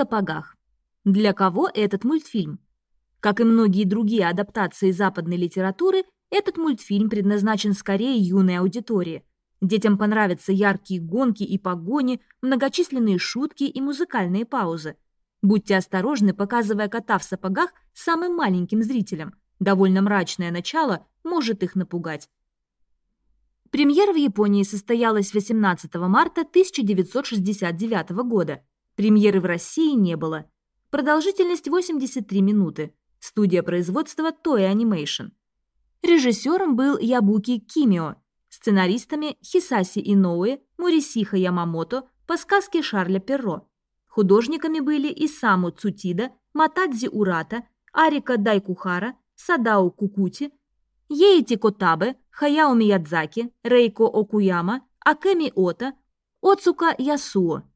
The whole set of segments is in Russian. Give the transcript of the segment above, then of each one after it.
сапогах. Для кого этот мультфильм? Как и многие другие адаптации западной литературы, этот мультфильм предназначен скорее юной аудитории. Детям понравятся яркие гонки и погони, многочисленные шутки и музыкальные паузы. Будьте осторожны, показывая кота в сапогах самым маленьким зрителям. Довольно мрачное начало может их напугать. Премьера в Японии состоялась 18 марта 1969 года. Премьеры в России не было. Продолжительность 83 минуты. Студия производства Toei Animation. Режиссером был Ябуки Кимио, сценаристами Хисаси Иноуэ, Мурисиха Ямамото по сказке Шарля Перро. Художниками были Исаму Цутида, Матадзи Урата, Арика Дайкухара, Садао Кукути, Ейти Котабе, Хаяо Миядзаки, Рейко Окуяма, Акеми Ота, Оцука Ясуо.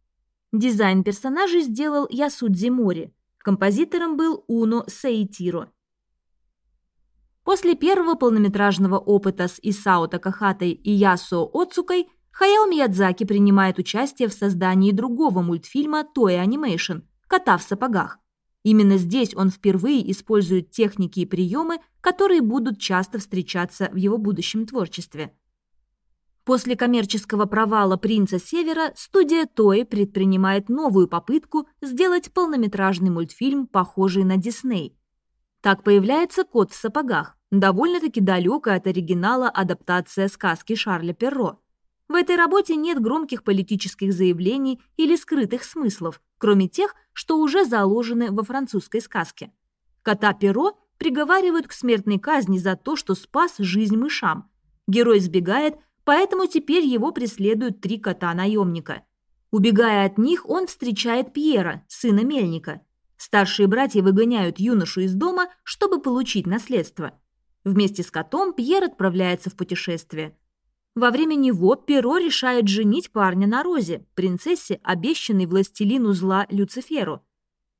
Дизайн персонажей сделал Ясудзи Мори. Композитором был Уно Сейтиро. После первого полнометражного опыта с Исао Такахатой и Ясо Оцукой Хаяо Миядзаки принимает участие в создании другого мультфильма Toei Animation «Кота в сапогах». Именно здесь он впервые использует техники и приемы, которые будут часто встречаться в его будущем творчестве. После коммерческого провала «Принца Севера» студия Toei предпринимает новую попытку сделать полнометражный мультфильм, похожий на Дисней. Так появляется «Кот в сапогах», довольно-таки далекая от оригинала адаптация сказки Шарля Перро. В этой работе нет громких политических заявлений или скрытых смыслов, кроме тех, что уже заложены во французской сказке. Кота Перо приговаривают к смертной казни за то, что спас жизнь мышам. Герой сбегает, поэтому теперь его преследуют три кота-наемника. Убегая от них, он встречает Пьера, сына мельника. Старшие братья выгоняют юношу из дома, чтобы получить наследство. Вместе с котом Пьер отправляется в путешествие. Во время него Перо решает женить парня на Розе, принцессе, обещанной властелину зла Люциферу.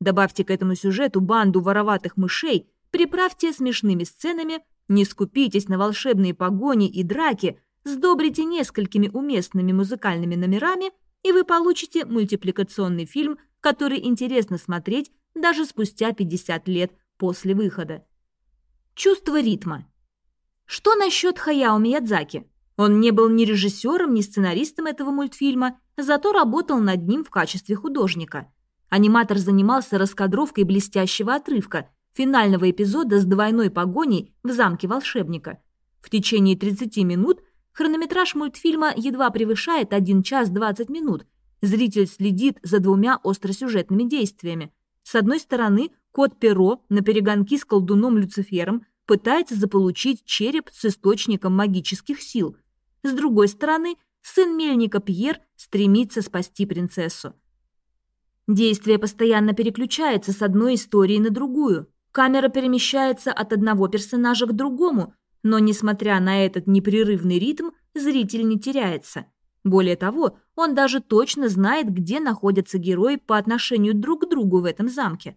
Добавьте к этому сюжету банду вороватых мышей, приправьте смешными сценами, не скупитесь на волшебные погони и драки, сдобрите несколькими уместными музыкальными номерами, и вы получите мультипликационный фильм, который интересно смотреть даже спустя 50 лет после выхода. Чувство ритма. Что насчет Хаяо Миядзаки? Он не был ни режиссером, ни сценаристом этого мультфильма, зато работал над ним в качестве художника. Аниматор занимался раскадровкой блестящего отрывка, финального эпизода с двойной погоней в замке волшебника. В течение 30 минут хронометраж мультфильма едва превышает 1 час 20 минут. Зритель следит за двумя остросюжетными действиями. С одной стороны, кот Перо на перегонки с колдуном Люцифером пытается заполучить череп с источником магических сил – с другой стороны, сын мельника Пьер стремится спасти принцессу. Действие постоянно переключается с одной истории на другую. Камера перемещается от одного персонажа к другому, но, несмотря на этот непрерывный ритм, зритель не теряется. Более того, он даже точно знает, где находятся герои по отношению друг к другу в этом замке.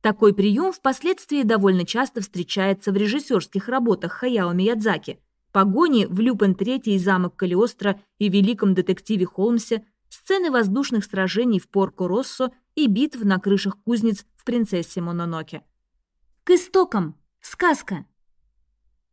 Такой прием впоследствии довольно часто встречается в режиссерских работах Хаяо Миядзаки – погони в Люпен III замок Калиостро и великом детективе Холмсе, сцены воздушных сражений в Порко-Россо и битв на крышах кузнец в «Принцессе Мононоке». К истокам. Сказка.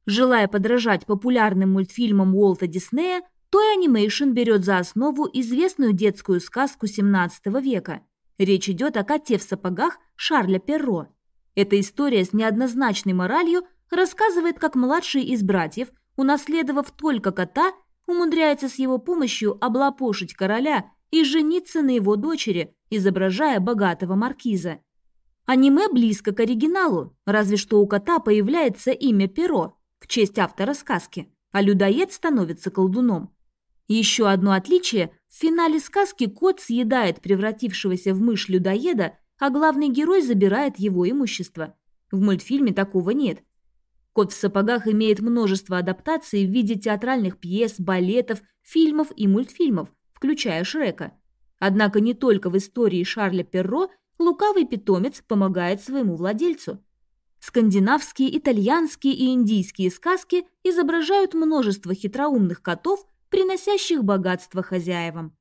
Желая подражать популярным мультфильмам Уолта Диснея, Toy Animation берет за основу известную детскую сказку XVII века. Речь идет о коте в сапогах Шарля Перро. Эта история с неоднозначной моралью рассказывает, как младший из братьев унаследовав только кота, умудряется с его помощью облапошить короля и жениться на его дочери, изображая богатого маркиза. Аниме близко к оригиналу, разве что у кота появляется имя Перо честь автора сказки, а людоед становится колдуном. Еще одно отличие – в финале сказки кот съедает превратившегося в мышь людоеда, а главный герой забирает его имущество. В мультфильме такого нет. «Кот в сапогах» имеет множество адаптаций в виде театральных пьес, балетов, фильмов и мультфильмов, включая Шрека. Однако не только в истории Шарля Перро лукавый питомец помогает своему владельцу. Скандинавские, итальянские и индийские сказки изображают множество хитроумных котов, приносящих богатство хозяевам.